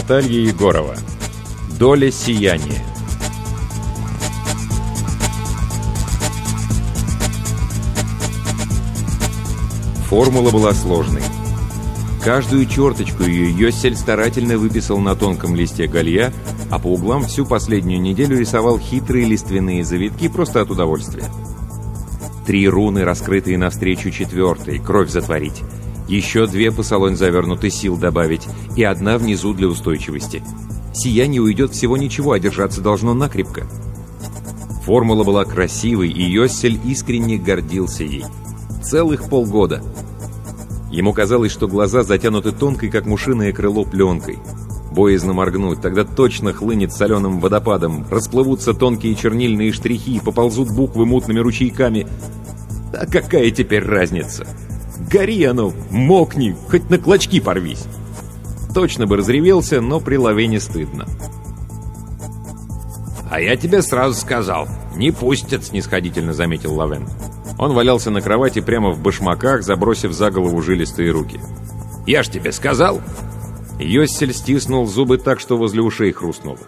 Наталья Егорова. Доля сияния. Формула была сложной. Каждую черточку ее Йосель старательно выписал на тонком листе галья, а по углам всю последнюю неделю рисовал хитрые лиственные завитки просто от удовольствия. Три руны, раскрытые навстречу четвертой, кровь затворить. Еще две по салон завернуты, сил добавить, и одна внизу для устойчивости. Сияние уйдет всего ничего, а держаться должно накрепко. Формула была красивой, и Йоссель искренне гордился ей. Целых полгода. Ему казалось, что глаза затянуты тонкой, как мушиное крыло, пленкой. Боязно моргнуть, тогда точно хлынет соленым водопадом, расплывутся тонкие чернильные штрихи, поползут буквы мутными ручейками. А какая теперь разница? Гори оно, мокни, хоть на клочки порвись. Точно бы разревелся, но при лаве не стыдно. «А я тебе сразу сказал, не пустят», — снисходительно заметил Лавен. Он валялся на кровати прямо в башмаках, забросив за голову жилистые руки. «Я ж тебе сказал!» Йоссель стиснул зубы так, что возле ушей хрустнуло.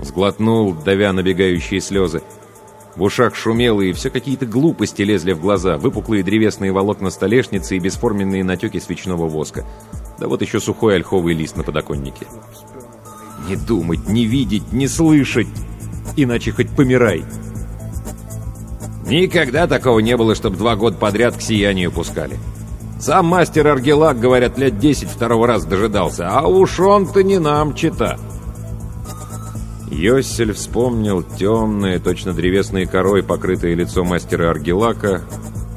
Сглотнул, давя набегающие слезы. В ушах шумело, и все какие-то глупости лезли в глаза, выпуклые древесные волокна столешницы и бесформенные натеки свечного воска. Да вот еще сухой ольховый лист на подоконнике. Не думать, не видеть, не слышать, иначе хоть помирай. Никогда такого не было, чтобы два года подряд к сиянию пускали. Сам мастер Аргелак, говорят, лет десять второго раз дожидался, а уж он-то не нам чита. Йоссель вспомнил темное, точно древесной корой, покрытое лицо мастера Аргелака,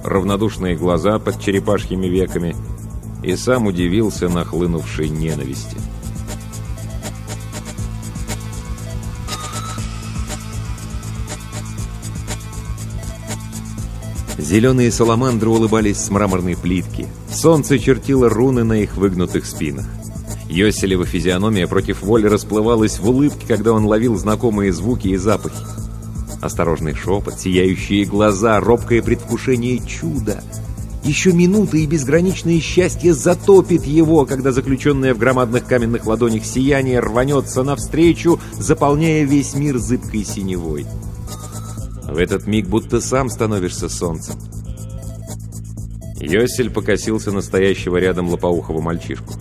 равнодушные глаза под черепашьими веками, и сам удивился нахлынувшей ненависти. Зеленые саламандры улыбались с мраморной плитки. Солнце чертило руны на их выгнутых спинах. Йоселева физиономия против воли расплывалась в улыбке, когда он ловил знакомые звуки и запахи. Осторожный шепот, сияющие глаза, робкое предвкушение чуда. Еще минута и безграничное счастье затопит его, когда заключенное в громадных каменных ладонях сияние рванется навстречу, заполняя весь мир зыбкой синевой. В этот миг будто сам становишься солнцем. Йосель покосился настоящего рядом лопоухого мальчишку.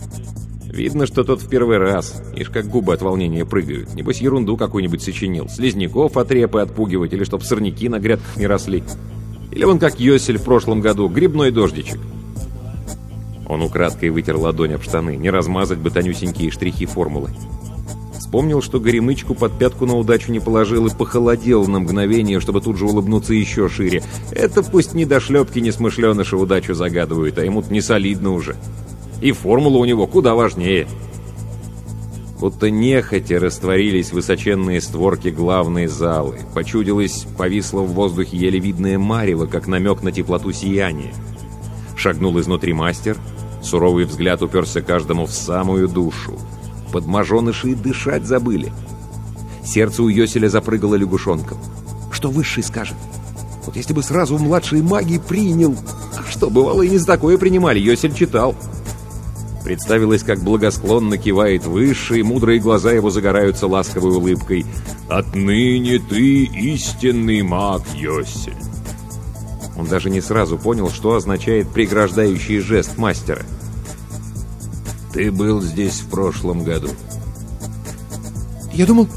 Видно, что тот в первый раз. Ишь, как губы от волнения прыгают. Небось, ерунду какую-нибудь сочинил. Слизняков от репы отпугивать, или чтоб сорняки на грядках не росли. Или он, как Йосель в прошлом году, грибной дождичек. Он украдкой вытер ладонь об штаны, не размазать бы тонюсенькие штрихи формулы. Вспомнил, что горемычку под пятку на удачу не положил и похолодел на мгновение, чтобы тут же улыбнуться еще шире. Это пусть не до шлепки несмышленыши удачу загадывают, а ему-то не солидно уже. И формула у него куда важнее. Будто нехотя растворились высоченные створки главной залы. Почудилось, повисло в воздухе еле видное марево, как намек на теплоту сияния. Шагнул изнутри мастер, суровый взгляд уперся каждому в самую душу. Подмаженыши дышать забыли. Сердце у Йоселя запрыгало лягушонком. Что высший скажет? Вот если бы сразу в младшей магии принял... А что, бывало и не за такое принимали, Йосель читал. Представилось, как благосклонно кивает высший, мудрые глаза его загораются ласковой улыбкой. «Отныне ты истинный маг, Йосель!» Он даже не сразу понял, что означает преграждающий жест мастера. Ты был здесь в прошлом году. Я думал,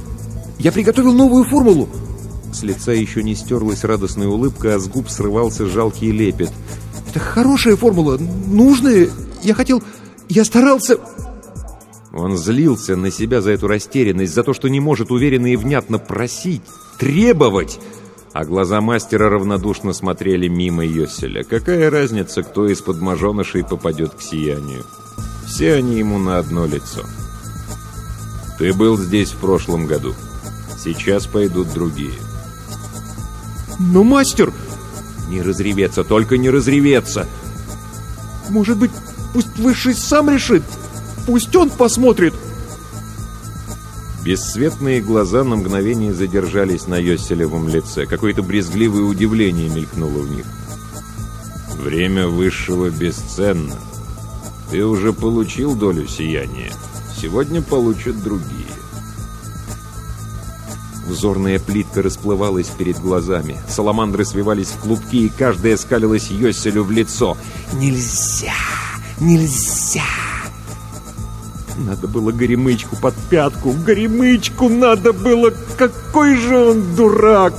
я приготовил новую формулу. С лица еще не стерлась радостная улыбка, а с губ срывался жалкий лепет. Это хорошая формула, нужная. Я хотел... Я старался... Он злился на себя за эту растерянность, за то, что не может уверенно и внятно просить, требовать. А глаза мастера равнодушно смотрели мимо Йоселя. Какая разница, кто из подможенышей попадет к сиянию? Все они ему на одно лицо. Ты был здесь в прошлом году. Сейчас пойдут другие. Но мастер... Не разреветься, только не разреветься. Может быть, пусть Высший сам решит? Пусть он посмотрит!» Бесцветные глаза на мгновение задержались на Йоселевом лице. Какое-то брезгливое удивление мелькнуло в них. «Время высшего бесценно. Ты уже получил долю сияния. Сегодня получат другие». Взорная плитка расплывалась перед глазами. Саламандры свивались в клубки, и каждая скалилась Йоселю в лицо. «Нельзя! Нельзя!» Надо было горемычку под пятку. Горемычку надо было. Какой же он дурак!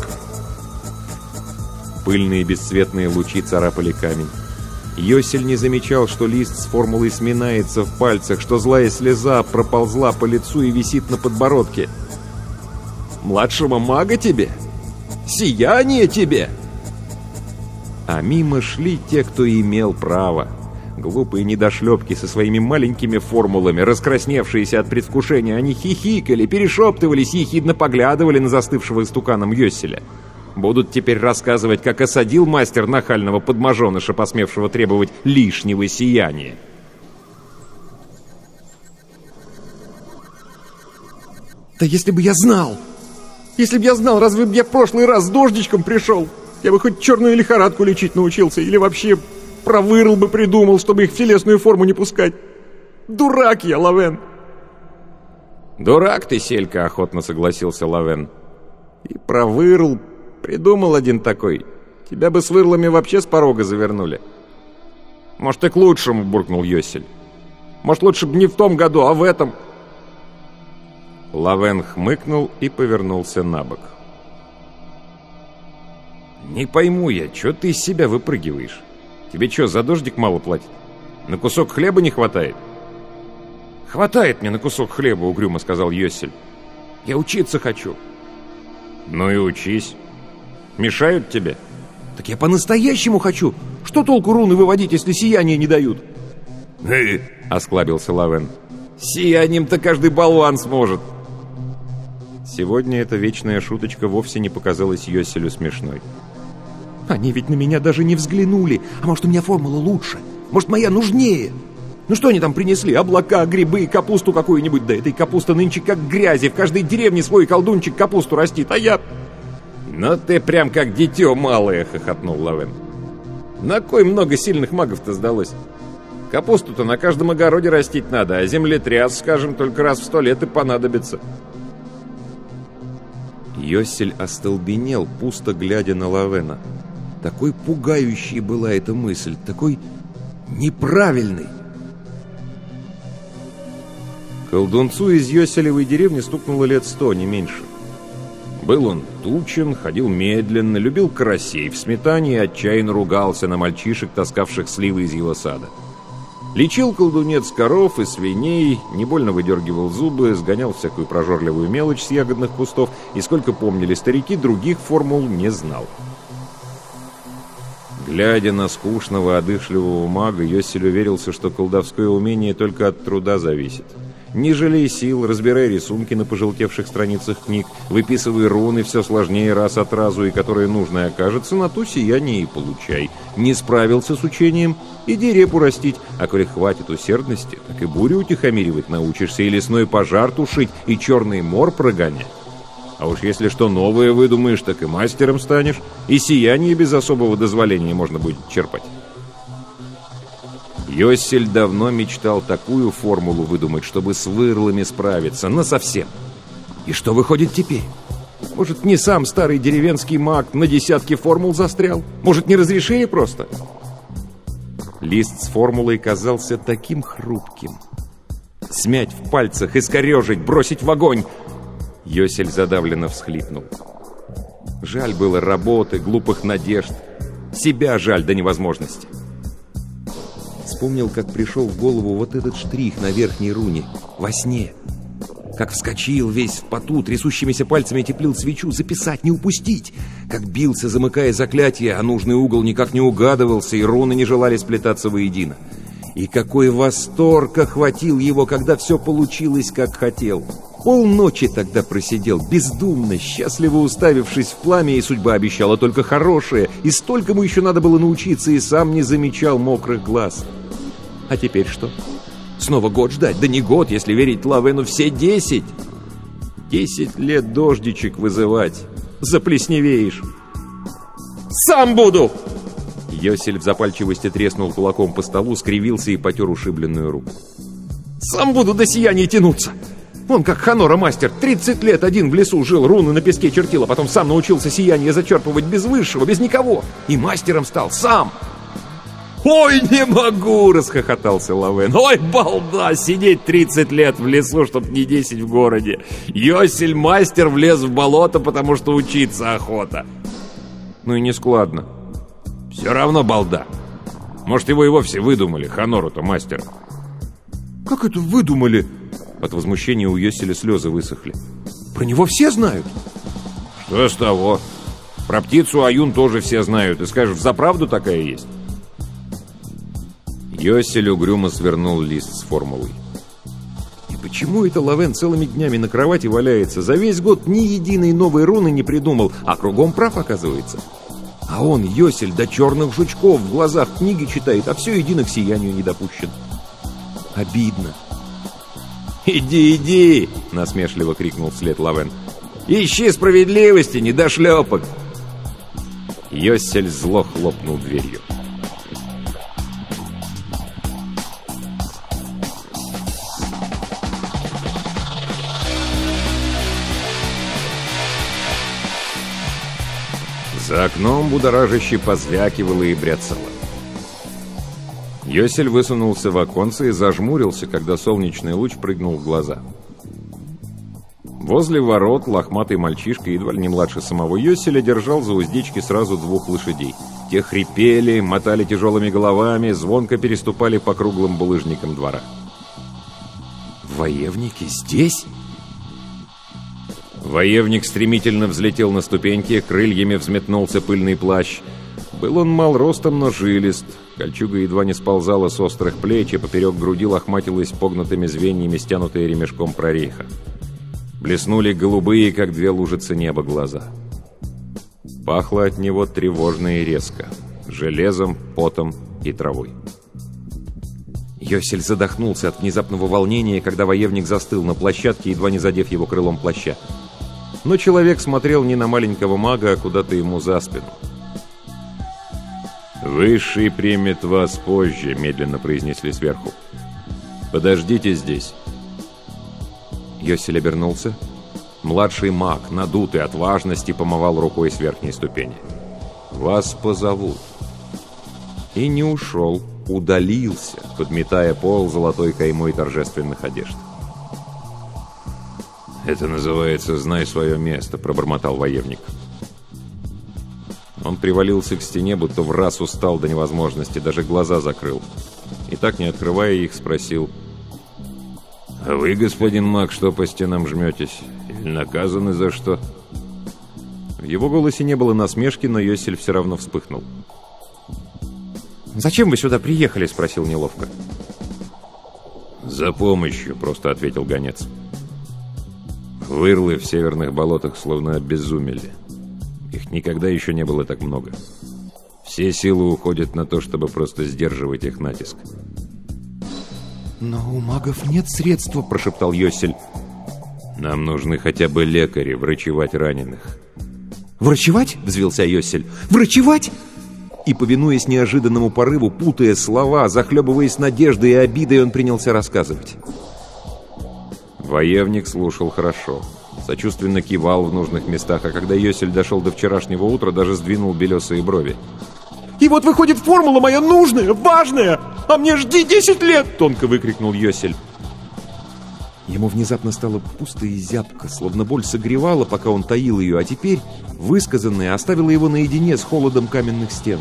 Пыльные бесцветные лучи царапали камень. Йосель не замечал, что лист с формулой сминается в пальцах, что злая слеза проползла по лицу и висит на подбородке. «Младшего мага тебе? Сияние тебе!» А мимо шли те, кто имел право. Глупые недошлепки со своими маленькими формулами, раскрасневшиеся от предвкушения, они хихикали, перешептывались ехидно поглядывали на застывшего истуканом Йоселя. Будут теперь рассказывать, как осадил мастер нахального подмаженыша, посмевшего требовать лишнего сияния. «Да если бы я знал! Если бы я знал, разве бы я в прошлый раз с дождичком пришел? Я бы хоть черную лихорадку лечить научился, или вообще Провырл бы придумал, чтобы их в телесную форму не пускать. Дурак я, Лавен!» «Дурак ты, Селька!» — охотно согласился Лавен. «И провырл. Придумал один такой. Тебя бы с вырлами вообще с порога завернули». «Может, и к лучшему!» — буркнул Йосель. «Может, лучше бы не в том году, а в этом!» Лавен хмыкнул и повернулся на бок. «Не пойму я, что ты из себя выпрыгиваешь?» Тебе что, за дождик мало платит? На кусок хлеба не хватает?» «Хватает мне на кусок хлеба», — угрюмо сказал Йосель. «Я учиться хочу». «Ну и учись. Мешают тебе?» «Так я по-настоящему хочу. Что толку руны выводить, если сияние не дают?» «Э!» — осклабился Лавен. «Сиянием-то каждый болван сможет». Сегодня эта вечная шуточка вовсе не показалась Йоселю смешной. Они ведь на меня даже не взглянули. А может, у меня формула лучше? Может, моя нужнее? Ну что они там принесли? Облака, грибы, капусту какую-нибудь? Да этой капусты нынче как грязи. В каждой деревне свой колдунчик капусту растит, а я... «Ну ты прям как дитё малое!» — хохотнул Лавен. «На кой много сильных магов-то сдалось? Капусту-то на каждом огороде растить надо, а землетряс, скажем, только раз в сто лет и понадобится». Йосель остолбенел, пусто глядя на Лавена. Такой пугающей была эта мысль, такой неправильной. Колдунцу из Йоселевой деревни стукнуло лет сто, не меньше. Был он тучен, ходил медленно, любил карасей в сметане и отчаянно ругался на мальчишек, таскавших сливы из его сада. Лечил колдунец коров и свиней, не больно выдергивал зубы, сгонял всякую прожорливую мелочь с ягодных кустов, и, сколько помнили старики, других формул не знал. Глядя на скучного, одышливого мага, Йосель уверился, что колдовское умение только от труда зависит. Не жалей сил, разбирай рисунки на пожелтевших страницах книг, выписывай руны все сложнее раз от разу, и которое нужное окажется, на ту сияние и получай. Не справился с учением, иди репу растить, а коли хватит усердности, так и бурю утихомиривать научишься, и лесной пожар тушить, и черный мор прогонять. А уж если что новое выдумаешь, так и мастером станешь, и сияние без особого дозволения можно будет черпать. Йосель давно мечтал такую формулу выдумать, чтобы с вырлами справиться, но совсем. И что выходит теперь? Может, не сам старый деревенский маг на десятки формул застрял? Может, не разрешили просто? Лист с формулой казался таким хрупким, Смять в пальцах, искорежить, бросить в огонь. Йосель задавленно всхлипнул. Жаль было работы, глупых надежд. Себя жаль до невозможности. Вспомнил, как пришел в голову вот этот штрих на верхней руне. Во сне. Как вскочил весь в поту, трясущимися пальцами теплил свечу, записать, не упустить. Как бился, замыкая заклятие, а нужный угол никак не угадывался, и руны не желали сплетаться воедино. И какой восторг охватил его, когда все получилось, как хотел. Полночи тогда просидел, бездумно, счастливо уставившись в пламя, и судьба обещала только хорошее, и столько ему еще надо было научиться, и сам не замечал мокрых глаз. А теперь что? Снова год ждать? Да не год, если верить Лавену, все десять. Десять лет дождичек вызывать. Заплесневеешь. «Сам буду!» Йосель в запальчивости треснул кулаком по столу, скривился и потер ушибленную руку. «Сам буду до сияния тянуться!» Он как Ханора мастер, 30 лет один в лесу жил, руны на песке чертил, а потом сам научился сияние зачерпывать без высшего, без никого. И мастером стал сам. «Ой, не могу!» — расхохотался Лавен. «Ой, балда! Сидеть 30 лет в лесу, чтоб не 10 в городе! Йосель мастер влез в болото, потому что учиться охота!» «Ну и не складно. Все равно балда. Может, его и вовсе выдумали, Ханору-то мастера». «Как это выдумали?» От возмущения у Йоселя слезы высохли. «Про него все знают?» «Что с того? Про птицу Аюн тоже все знают. И скажешь, за правду такая есть?» Йосель угрюмо свернул лист с формулой. И почему это Лавен целыми днями на кровати валяется? За весь год ни единой новой руны не придумал, а кругом прав оказывается. А он, Йосель, до черных жучков в глазах книги читает, а все едино к сиянию не допущен. Обидно. «Иди, иди!» — насмешливо крикнул вслед Лавен. «Ищи справедливости, не до шлепок!» Йосель зло хлопнул дверью. За окном будоражище позвякивало и бряцало. Йосель высунулся в оконце и зажмурился, когда солнечный луч прыгнул в глаза. Возле ворот лохматый мальчишка, едва ли не младше самого Йоселя, держал за уздечки сразу двух лошадей. Те хрипели, мотали тяжелыми головами, звонко переступали по круглым булыжникам двора. «Воевники здесь?» Воевник стремительно взлетел на ступеньки, крыльями взметнулся пыльный плащ. Был он мал ростом, но жилист. Кольчуга едва не сползала с острых плеч, и поперек груди лохматилась погнутыми звеньями, стянутые ремешком прореха. Блеснули голубые, как две лужицы неба, глаза. Пахло от него тревожно и резко. Железом, потом и травой. Йосель задохнулся от внезапного волнения, когда воевник застыл на площадке, едва не задев его крылом плаща. Но человек смотрел не на маленького мага, а куда-то ему за спину. «Высший примет вас позже», — медленно произнесли сверху. «Подождите здесь». Йосель обернулся. Младший маг, надутый от важности, помывал рукой с верхней ступени. «Вас позовут». И не ушел, удалился, подметая пол золотой каймой торжественных одежд. «Это называется «знай свое место», — пробормотал воевник. Он привалился к стене, будто в раз устал до невозможности, даже глаза закрыл. И так, не открывая их, спросил. «А вы, господин маг, что по стенам жметесь? Или наказаны за что?» В его голосе не было насмешки, но Йосель все равно вспыхнул. «Зачем вы сюда приехали?» — спросил неловко. «За помощью», — просто ответил гонец. Вырлы в северных болотах словно обезумели. Их никогда еще не было так много. Все силы уходят на то, чтобы просто сдерживать их натиск. «Но у магов нет средства», — прошептал Йосель. «Нам нужны хотя бы лекари, врачевать раненых». «Врачевать?» — взвился Йосель. «Врачевать?» И, повинуясь неожиданному порыву, путая слова, захлебываясь надеждой и обидой, он принялся рассказывать. Воевник слушал хорошо. Сочувственно кивал в нужных местах, а когда Йосель дошел до вчерашнего утра, даже сдвинул белесые брови. «И вот выходит формула моя нужная, важная, а мне жди 10 лет!» — тонко выкрикнул Йосель. Ему внезапно стало пусто и зябко, словно боль согревала, пока он таил ее, а теперь, высказанное, оставило его наедине с холодом каменных стен.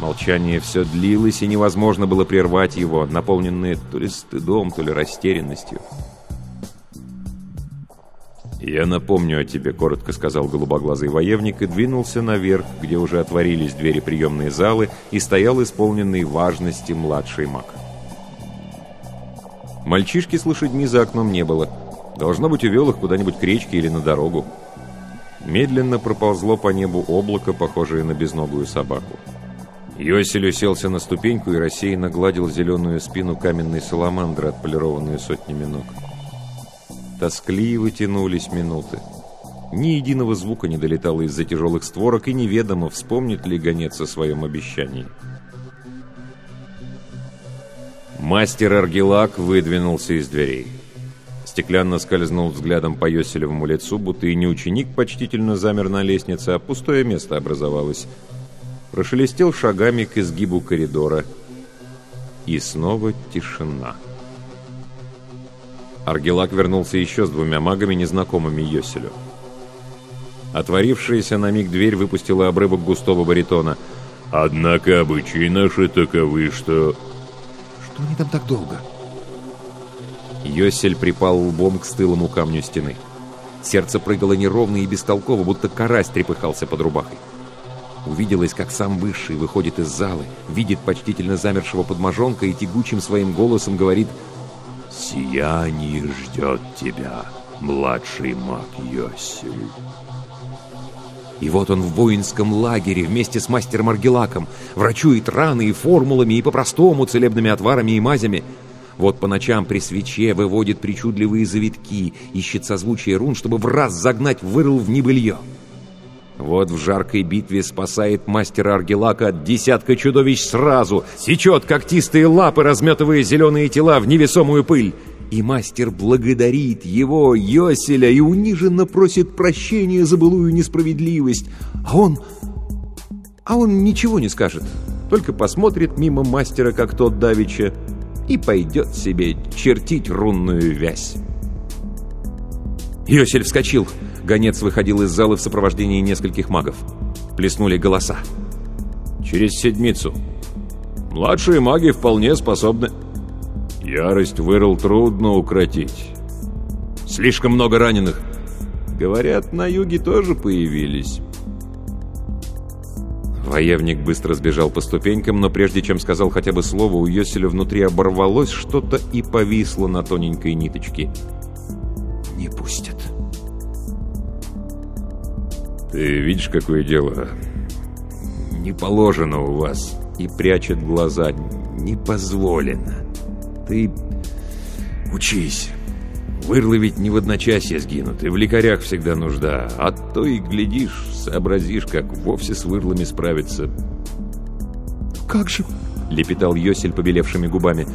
Молчание все длилось, и невозможно было прервать его, наполненное то ли стыдом, то ли растерянностью. «Я напомню о тебе», — коротко сказал голубоглазый воевник и двинулся наверх, где уже отворились двери приемной залы и стоял исполненный важности младший маг. Мальчишки с лошадьми за окном не было. Должно быть, увел их куда-нибудь к речке или на дорогу. Медленно проползло по небу облако, похожее на безногую собаку. Йосель уселся на ступеньку и рассеянно гладил зеленую спину каменной саламандры, отполированную сотнями ног. Тоскливо тянулись минуты. Ни единого звука не долетало из-за тяжелых створок, и неведомо, вспомнит ли гонец о своем обещании. Мастер Аргелак выдвинулся из дверей. Стеклянно скользнул взглядом по Йоселевому лицу, будто и не ученик почтительно замер на лестнице, а пустое место образовалось. Прошелестел шагами к изгибу коридора. И снова тишина. Аргелак вернулся еще с двумя магами, незнакомыми Йоселю. Отворившаяся на миг дверь выпустила обрывок густого баритона. «Однако обычаи наши таковы, что...» «Что они там так долго?» Йосель припал лбом к стылому камню стены. Сердце прыгало неровно и бестолково, будто карась трепыхался под рубахой. Увиделось, как сам Высший выходит из залы, видит почтительно замершего подможонка и тягучим своим голосом говорит «Сияние ждет тебя, младший маг Йосель». И вот он в воинском лагере вместе с мастером Аргелаком врачует раны и формулами, и по-простому целебными отварами и мазями. Вот по ночам при свече выводит причудливые завитки, ищет созвучие рун, чтобы в раз загнать вырыл в небылье. Вот в жаркой битве спасает мастера Аргелака от десятка чудовищ сразу, сечет когтистые лапы, разметывая зеленые тела в невесомую пыль. И мастер благодарит его, Йоселя, и униженно просит прощения за былую несправедливость. А он... А он ничего не скажет, только посмотрит мимо мастера, как тот давеча, и пойдет себе чертить рунную вязь. Йосель вскочил. Гонец выходил из зала в сопровождении нескольких магов. Плеснули голоса. «Через седмицу. Младшие маги вполне способны...» «Ярость вырыл трудно укротить. Слишком много раненых. Говорят, на юге тоже появились». Воевник быстро сбежал по ступенькам, но прежде чем сказал хотя бы слово, у Йоселя внутри оборвалось что-то и повисло на тоненькой ниточке. «Не «Ты видишь, какое дело? Не положено у вас». И прячет глаза. «Не позволено. Ты учись. Вырлы ведь не в одночасье сгинут, и в лекарях всегда нужда. А то и глядишь, сообразишь, как вовсе с вырлами справиться». «Как же?» — лепетал Йосель побелевшими губами.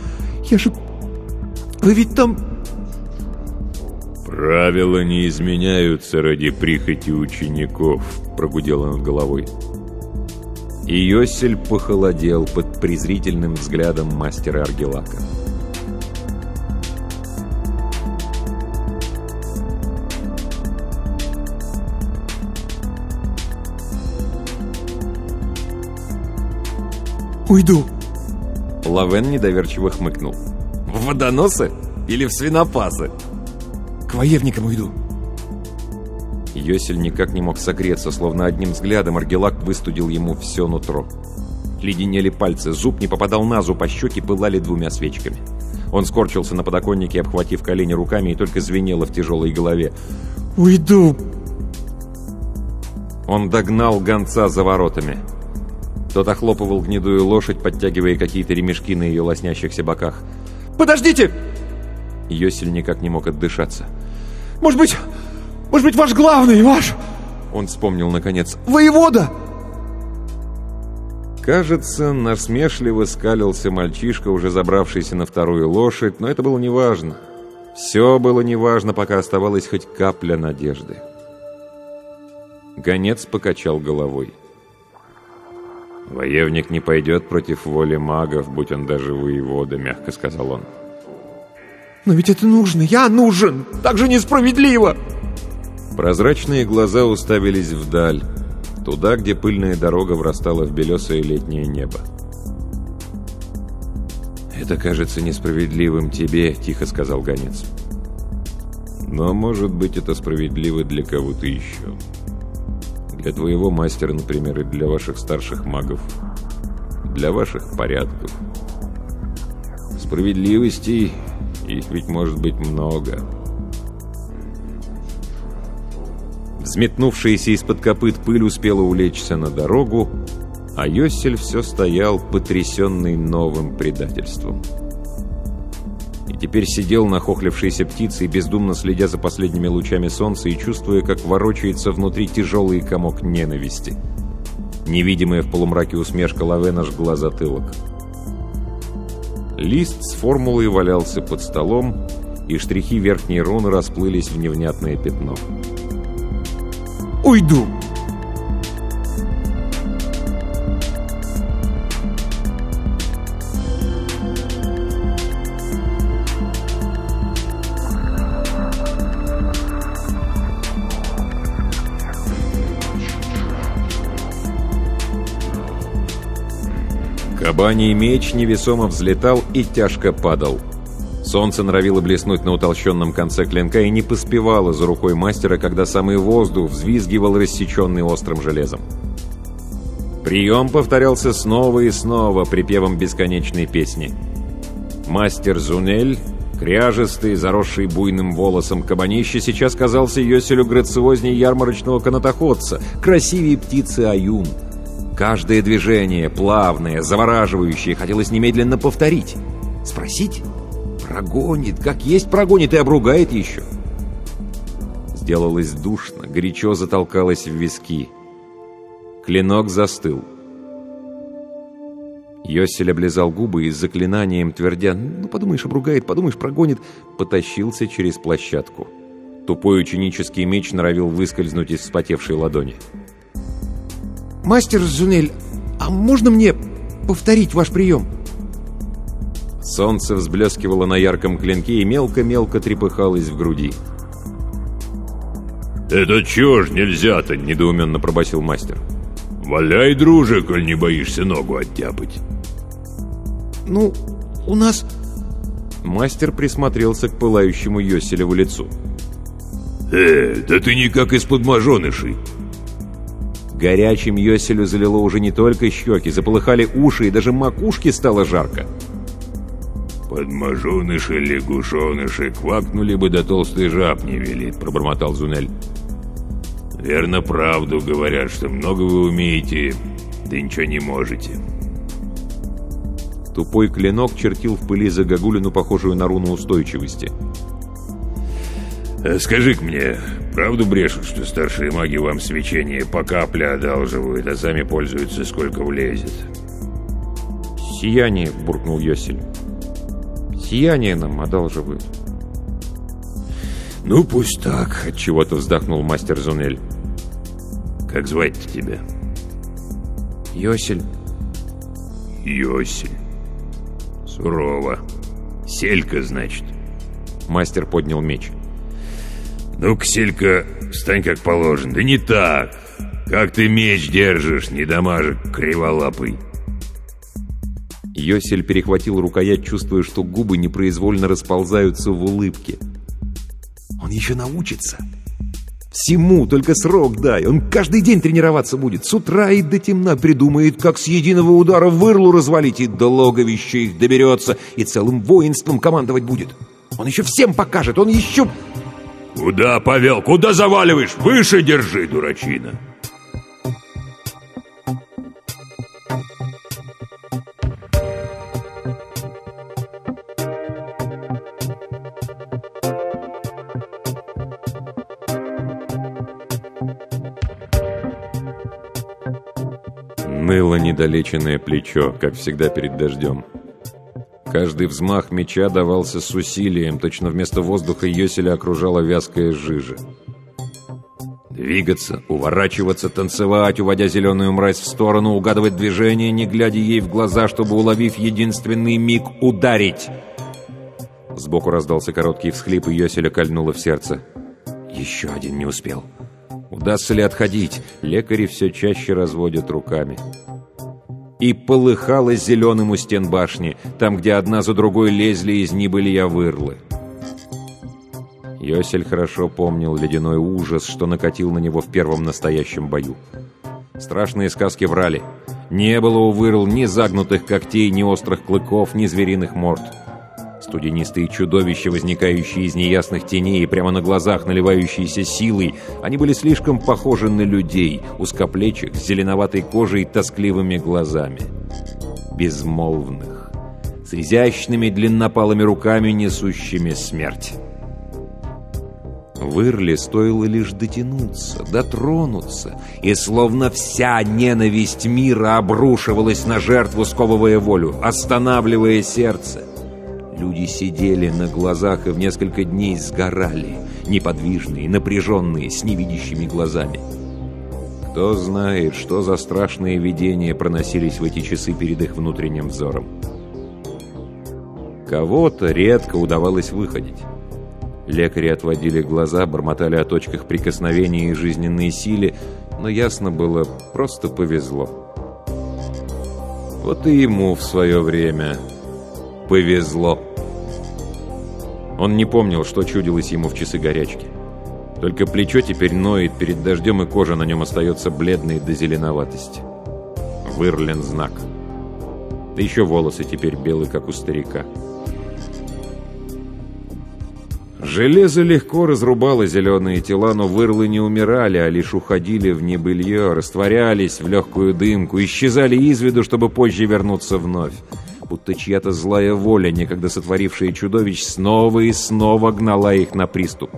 «Я же... Вы ведь там «Правила не изменяются ради прихоти учеников», — прогудел он головой. И Йосель похолодел под презрительным взглядом мастера Аргелака. «Уйду!» Лавен недоверчиво хмыкнул. «В водоносы или в свинопасы?» К воевникам уйду. Йосель никак не мог согреться, словно одним взглядом Аргелак выстудил ему все нутро. Леденели пальцы, зуб не попадал на зуб, а щеки пылали двумя свечками. Он скорчился на подоконнике, обхватив колени руками, и только звенело в тяжелой голове. «Уйду!» Он догнал гонца за воротами. Тот охлопывал гнедую лошадь, подтягивая какие-то ремешки на ее лоснящихся боках. «Подождите!» Йосель никак не мог отдышаться. Может быть, может быть, ваш главный, ваш...» Он вспомнил, наконец. «Воевода!» Кажется, насмешливо скалился мальчишка, уже забравшийся на вторую лошадь, но это было неважно. Все было неважно, пока оставалась хоть капля надежды. Гонец покачал головой. «Воевник не пойдет против воли магов, будь он даже воевода», — мягко сказал он. Но ведь это нужно, я нужен! Так же несправедливо!» Прозрачные глаза уставились вдаль, туда, где пыльная дорога врастала в белесое летнее небо. «Это кажется несправедливым тебе», — тихо сказал гонец. «Но, может быть, это справедливо для кого-то еще. Для твоего мастера, например, и для ваших старших магов. Для ваших порядков. Справедливостей их ведь может быть много». Взметнувшаяся из-под копыт пыль успела улечься на дорогу, а Йосель все стоял, потрясенный новым предательством. И теперь сидел нахохлившейся птицей, бездумно следя за последними лучами солнца и чувствуя, как ворочается внутри тяжелый комок ненависти. Невидимая в полумраке усмешка Лавена жгла затылок. Лист с формулой валялся под столом, и штрихи верхней руны расплылись в невнятное пятно. «Уйду!» Кабаний меч невесомо взлетал и тяжко падал. Солнце норовило блеснуть на утолщенном конце клинка и не поспевало за рукой мастера, когда самый воздух взвизгивал рассеченный острым железом. Прием повторялся снова и снова припевом бесконечной песни. Мастер Зунель, кряжестый, заросший буйным волосом кабанище, сейчас казался Йоселю грациозней ярмарочного канатоходца, красивее птицы Аюн — Каждое движение, плавное, завораживающее, хотелось немедленно повторить. Спросить? Прогонит, как есть прогонит и обругает еще. Сделалось душно, горячо затолкалось в виски. Клинок застыл. Йосель облизал губы и с заклинанием, твердя «Ну, подумаешь, обругает, подумаешь, прогонит», потащился через площадку. Тупой ученический меч норовил выскользнуть из вспотевшей ладони. «Мастер Зунель, а можно мне повторить ваш прием?» Солнце взблескивало на ярком клинке и мелко-мелко трепыхалось в груди. «Это чё ж нельзя-то?» — недоуменно пробасил мастер. «Валяй, друже, коль не боишься ногу оттяпать». «Ну, у нас...» Мастер присмотрелся к пылающему Йоселеву лицу. «Э, да ты никак из-под мажонышей. Горячим Йоселю залило уже не только щеки, заполыхали уши, и даже макушке стало жарко. «Подмажоныши, лягушоныши, квакнули бы, да толстый жаб не велит», — пробормотал Зунель. «Верно правду говорят, что много вы умеете, да ничего не можете». Тупой клинок чертил в пыли загогулину, похожую на руну устойчивости. Э, «Скажи-ка мне, правду брешут, что старшие маги вам свечение по капле одалживают, а сами пользуются сколько влезет?» «Сияние», — буркнул Йосель. «Сияние нам одалживают». «Ну, пусть так», — отчего-то вздохнул мастер Зунель. «Как звать-то тебя?» «Йосель». «Йосель. Сурово. Селька, значит». Мастер поднял меч. «Ну-ка, Селька, встань как положено». «Да не так! Как ты меч держишь, недомажек криволапый!» Йосель перехватил рукоять, чувствуя, что губы непроизвольно расползаются в улыбке. «Он еще научится!» Всему только срок дай. Он каждый день тренироваться будет. С утра и до темна придумает, как с единого удара вырлу развалить, и до логовища их доберется, и целым воинством командовать будет. Он еще всем покажет, он еще... «Куда повел? Куда заваливаешь? Выше держи, дурачина!» Ныло недолеченное плечо, как всегда перед дождем. Каждый взмах меча давался с усилием, точно вместо воздуха Йоселя окружала вязкая жижа. Двигаться, уворачиваться, танцевать, уводя зеленую мразь в сторону, угадывать движение, не глядя ей в глаза, чтобы, уловив единственный миг, ударить. Сбоку раздался короткий всхлип, и Йоселя кольнуло в сердце. Еще один не успел. Удастся ли отходить? Лекари все чаще разводят руками. И полыхало зеленым у стен башни, там, где одна за другой лезли из небылья вырлы. Йосель хорошо помнил ледяной ужас, что накатил на него в первом настоящем бою. Страшные сказки врали. Не было у вырл ни загнутых когтей, ни острых клыков, ни звериных морд. Студенистые чудовища, возникающие из неясных теней и прямо на глазах наливающиеся силой, они были слишком похожи на людей, узкоплечих, с зеленоватой кожей и тоскливыми глазами. Безмолвных, с изящными длиннопалыми руками, несущими смерть. В Ирле стоило лишь дотянуться, дотронуться, и словно вся ненависть мира обрушивалась на жертву, сковывая волю, останавливая сердце. Люди сидели на глазах и в несколько дней сгорали, неподвижные, напряженные, с невидящими глазами. Кто знает, что за страшные видения проносились в эти часы перед их внутренним взором. Кого-то редко удавалось выходить. Лекари отводили глаза, бормотали о точках прикосновения и жизненной силе, но ясно было, просто повезло. Вот и ему в свое время повезло. Он не помнил, что чудилось ему в часы горячки. Только плечо теперь ноет перед дождем, и кожа на нем остается бледной до зеленоватости. Вырлен знак. Да еще волосы теперь белые, как у старика. Железо легко разрубало зеленые тела, но вырлы не умирали, а лишь уходили в небылье, растворялись в легкую дымку, исчезали из виду, чтобы позже вернуться вновь. Будто чья-то злая воля, некогда сотворившая чудовищ, снова и снова гнала их на приступ.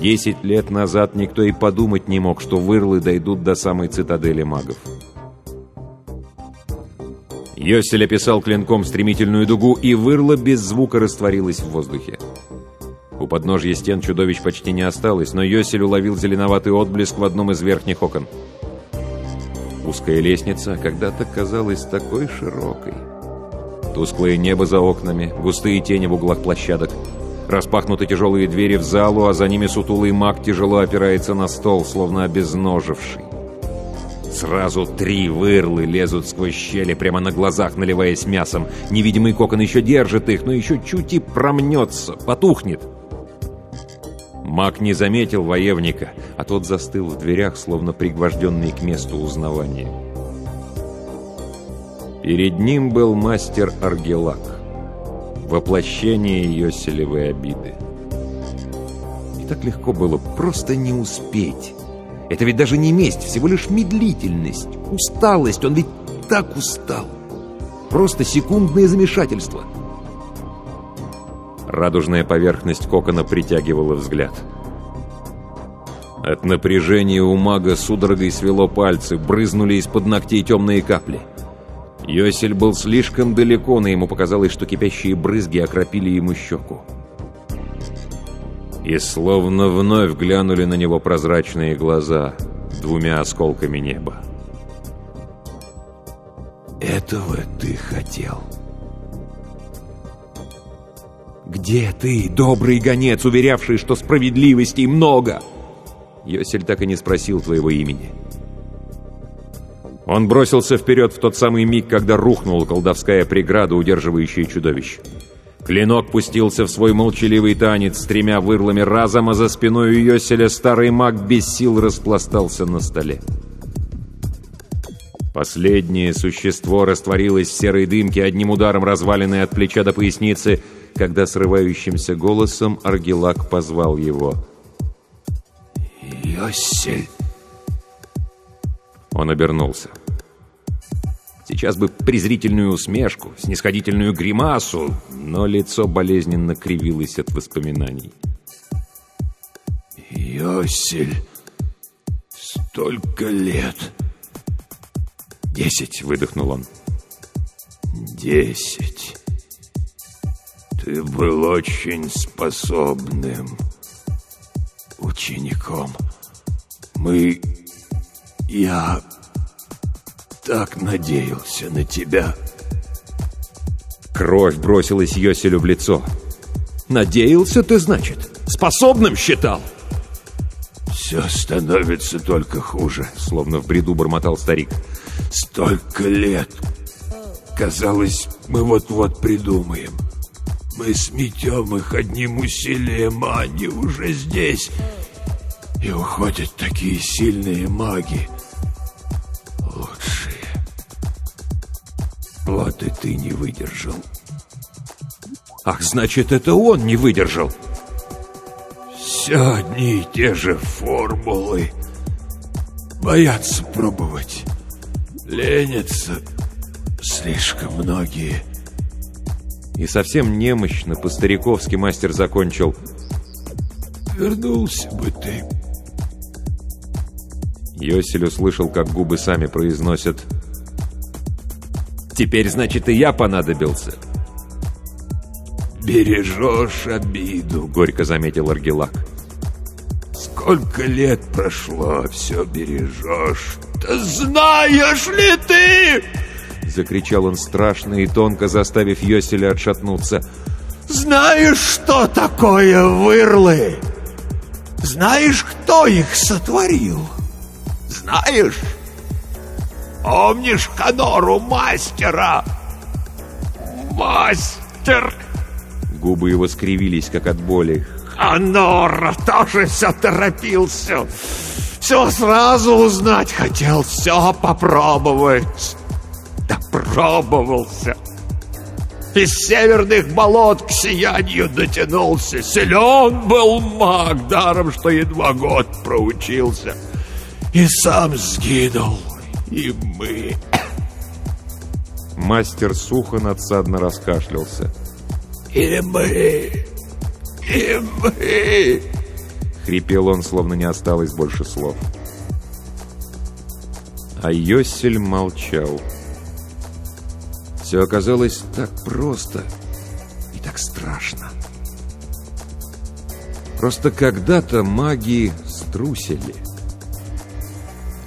Десять лет назад никто и подумать не мог, что вырлы дойдут до самой цитадели магов. Йосель описал клинком стремительную дугу, и вырла без звука растворилась в воздухе. У подножья стен чудовищ почти не осталось, но Йосель уловил зеленоватый отблеск в одном из верхних окон. Узкая лестница когда-то казалась такой широкой. Тусклое небо за окнами, густые тени в углах площадок. Распахнуты тяжелые двери в залу, а за ними сутулый маг тяжело опирается на стол, словно обезноживший. Сразу три вырлы лезут сквозь щели, прямо на глазах наливаясь мясом. Невидимый кокон еще держит их, но еще чуть и промнется, потухнет. Маг не заметил воевника, а тот застыл в дверях, словно пригвожденный к месту узнавания. Перед ним был мастер Аргелак, воплощение ее селевой обиды. И так легко было просто не успеть. Это ведь даже не месть, всего лишь медлительность, усталость. Он ведь так устал. Просто секундное замешательство. Радужная поверхность кокона притягивала взгляд. От напряжения у мага судорогой свело пальцы, брызнули из-под ногтей темные капли. Йосель был слишком далеко, но ему показалось, что кипящие брызги окропили ему щеку и словно вновь глянули на него прозрачные глаза двумя осколками неба. «Этого ты хотел?» «Где ты, добрый гонец, уверявший, что справедливости много?» Йосель так и не спросил твоего имени. Он бросился вперед в тот самый миг, когда рухнула колдовская преграда, удерживающая чудовище. Клинок пустился в свой молчаливый танец с тремя вырлами разом, а за спиной у Йоселя старый маг без сил распластался на столе. Последнее существо растворилось в серой дымке, одним ударом разваленное от плеча до поясницы, когда срывающимся голосом Аргелак позвал его. «Йосель!» Он обернулся. Сейчас бы презрительную усмешку, снисходительную гримасу, но лицо болезненно кривилось от воспоминаний. «Йосель, столько лет!» «Десять!» — выдохнул он. «Десять! Ты был очень способным учеником. Мы... Я так надеялся на тебя. Кровь бросилась Йоселю в лицо. «Надеялся ты, значит? Способным считал?» «Все становится только хуже», — словно в бреду бормотал старик. «Столько лет! Казалось, мы вот-вот придумаем. Мы сметем их одним усилием, а они уже здесь. И уходят такие сильные маги. Лучшие. Вот и ты не выдержал. Ах, значит, это он не выдержал. Все одни и те же формулы. Боятся пробовать. Ленятся слишком многие. И совсем немощно, по-стариковски мастер закончил. «Вернулся бы ты». Йосель услышал, как губы сами произносят «Теперь, значит, и я понадобился». «Бережешь обиду», — горько заметил Аргелак. «Сколько лет прошло, все бережешь. Да знаешь ли ты?» Закричал он страшно и тонко, заставив Йоселя отшатнуться. «Знаешь, что такое вырлы? Знаешь, кто их сотворил? Знаешь? Помнишь Канору мастера? Мастер!» Губы его скривились, как от боли. «Канора тоже все торопился!» Все сразу узнать хотел, все попробовать допробовался. Из северных болот к сиянию дотянулся. Силен был маг, даром, что едва год проучился. И сам сгинул, и мы. Мастер сухо надсадно раскашлялся. «И мы! И мы!» Хрипел он, словно не осталось больше слов. А Йосель молчал. Все оказалось так просто и так страшно. Просто когда-то маги струсили.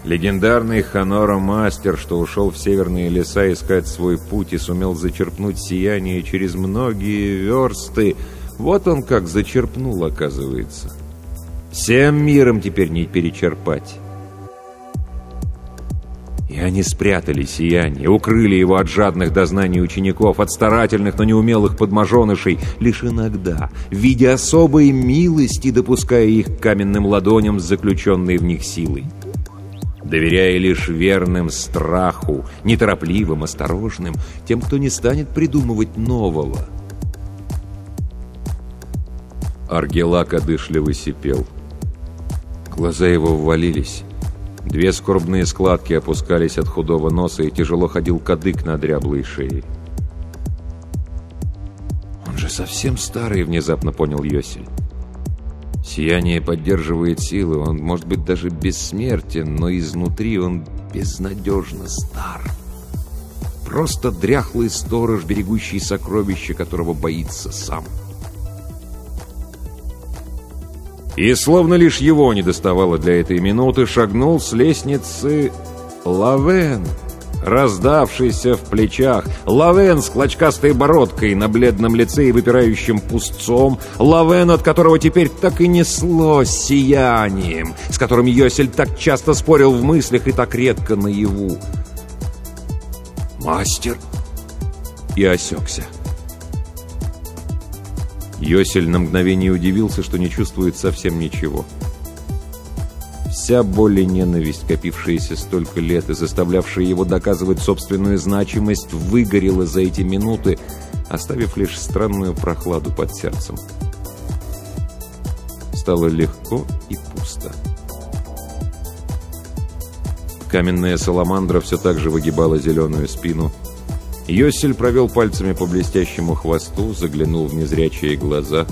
Легендарный Ханора Мастер, что ушел в северные леса искать свой путь и сумел зачерпнуть сияние через многие версты, вот он как зачерпнул, оказывается. Всем миром теперь не перечерпать. И они спрятали сияние, укрыли его от жадных дознаний учеников, от старательных, но неумелых подможенышей, лишь иногда, в виде особой милости, допуская их к каменным ладоням с заключенной в них силой. Доверяя лишь верным страху, неторопливым, осторожным, тем, кто не станет придумывать нового. Аргелак одышливо сипел. Глаза его ввалились. Две скорбные складки опускались от худого носа, и тяжело ходил кадык на дряблой шее. «Он же совсем старый», — внезапно понял Йосель. «Сияние поддерживает силы, он может быть даже бессмертен, но изнутри он безнадежно стар. Просто дряхлый сторож, берегущий сокровища, которого боится сам». И, словно лишь его не доставало для этой минуты, шагнул с лестницы Лавен, раздавшийся в плечах, Лавен с клочкастой бородкой на бледном лице и выпирающим пустцом, Лавен, от которого теперь так и несло сиянием, с которым Йосель так часто спорил в мыслях и так редко наяву. «Мастер!» И осекся. Йосель на мгновение удивился, что не чувствует совсем ничего. Вся боль и ненависть, копившаяся столько лет и заставлявшая его доказывать собственную значимость, выгорела за эти минуты, оставив лишь странную прохладу под сердцем. Стало легко и пусто. Каменная саламандра все так же выгибала зеленую спину – Йосель провел пальцами по блестящему хвосту, заглянул в незрячие глаза.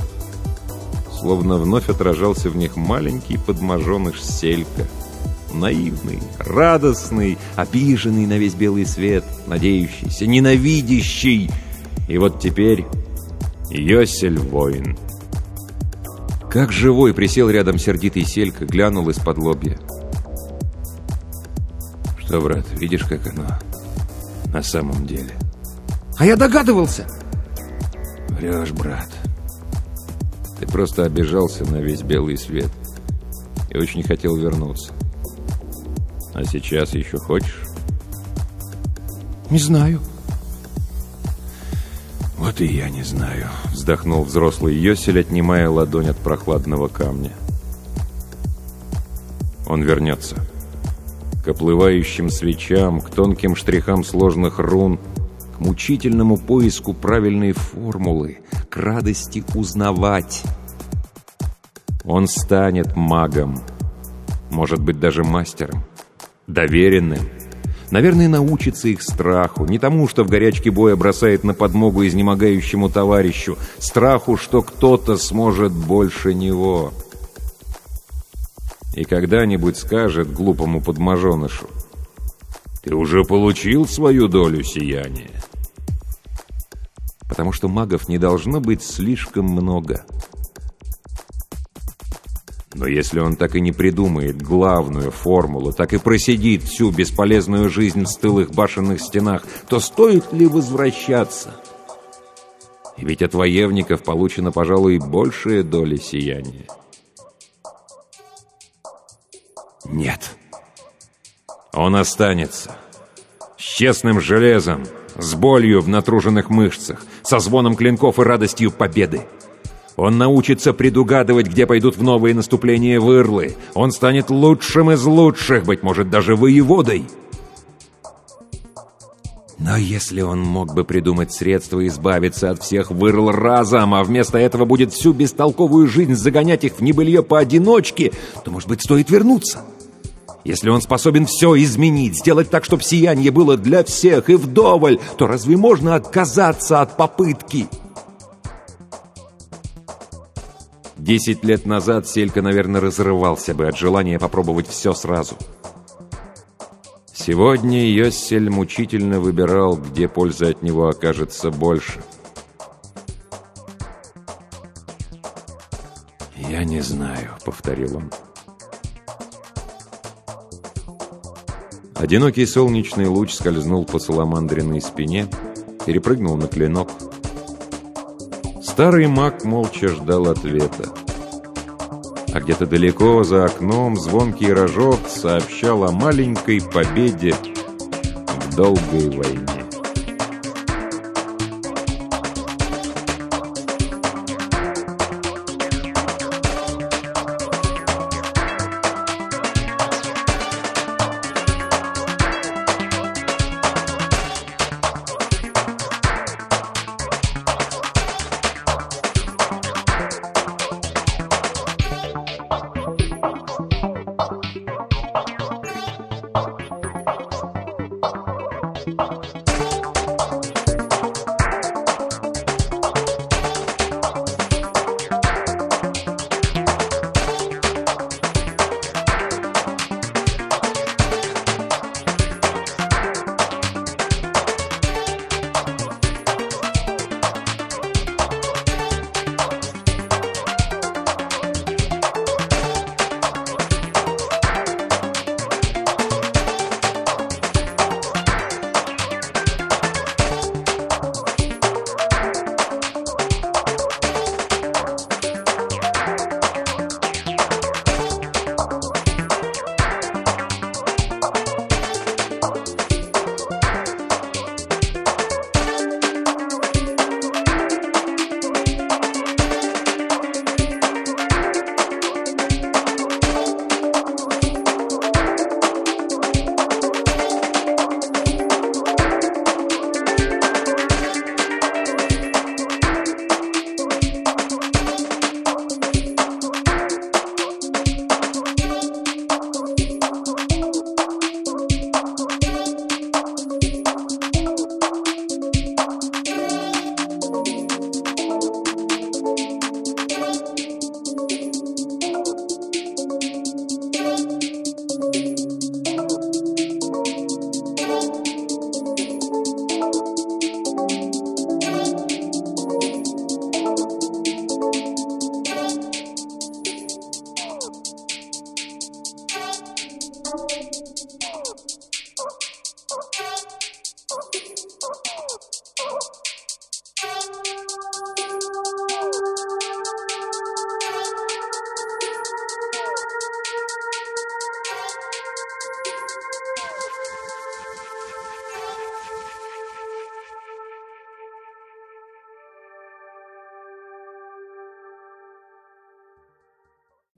Словно вновь отражался в них маленький подможеныш Селька. Наивный, радостный, обиженный на весь белый свет, надеющийся, ненавидящий. И вот теперь Йосель воин. Как живой присел рядом сердитый Селька, глянул из-под лобья. «Что, брат, видишь, как оно?» на самом деле. А я догадывался. Врешь, брат. Ты просто обижался на весь белый свет и очень хотел вернуться. А сейчас еще хочешь? Не знаю. Вот и я не знаю, вздохнул взрослый Йосель, отнимая ладонь от прохладного камня. Он вернется. К оплывающим свечам, к тонким штрихам сложных рун, мучительному поиску правильной формулы, к радости узнавать. Он станет магом, может быть, даже мастером, доверенным. Наверное, научится их страху, не тому, что в горячке боя бросает на подмогу изнемогающему товарищу, страху, что кто-то сможет больше него. И когда-нибудь скажет глупому подмаженышу, «Ты уже получил свою долю сияния». Потому что магов не должно быть слишком много. Но если он так и не придумает главную формулу, так и просидит всю бесполезную жизнь в стылых башенных стенах, то стоит ли возвращаться? Ведь от воевников получена, пожалуй, большая доля сияния. Нет. Он останется. С честным железом, с болью в натруженных мышцах, со звоном клинков и радостью победы. Он научится предугадывать, где пойдут в новые наступления вырлы. Он станет лучшим из лучших, быть может, даже воеводой. Но если он мог бы придумать средства избавиться от всех вырл разом, а вместо этого будет всю бестолковую жизнь загонять их в небылье поодиночке, то, может быть, стоит вернуться. Если он способен все изменить, сделать так, чтобы сияние было для всех и вдоволь, то разве можно отказаться от попытки?» Десять лет назад Селька, наверное, разрывался бы от желания попробовать все сразу. Сегодня Йоссель мучительно выбирал, где польза от него окажется больше. «Я не знаю», — повторил он. Одинокий солнечный луч скользнул по саламандренной спине, перепрыгнул на клинок — Старый маг молча ждал ответа. А где-то далеко за окном звонкий рожок сообщал о маленькой победе в долгой войне.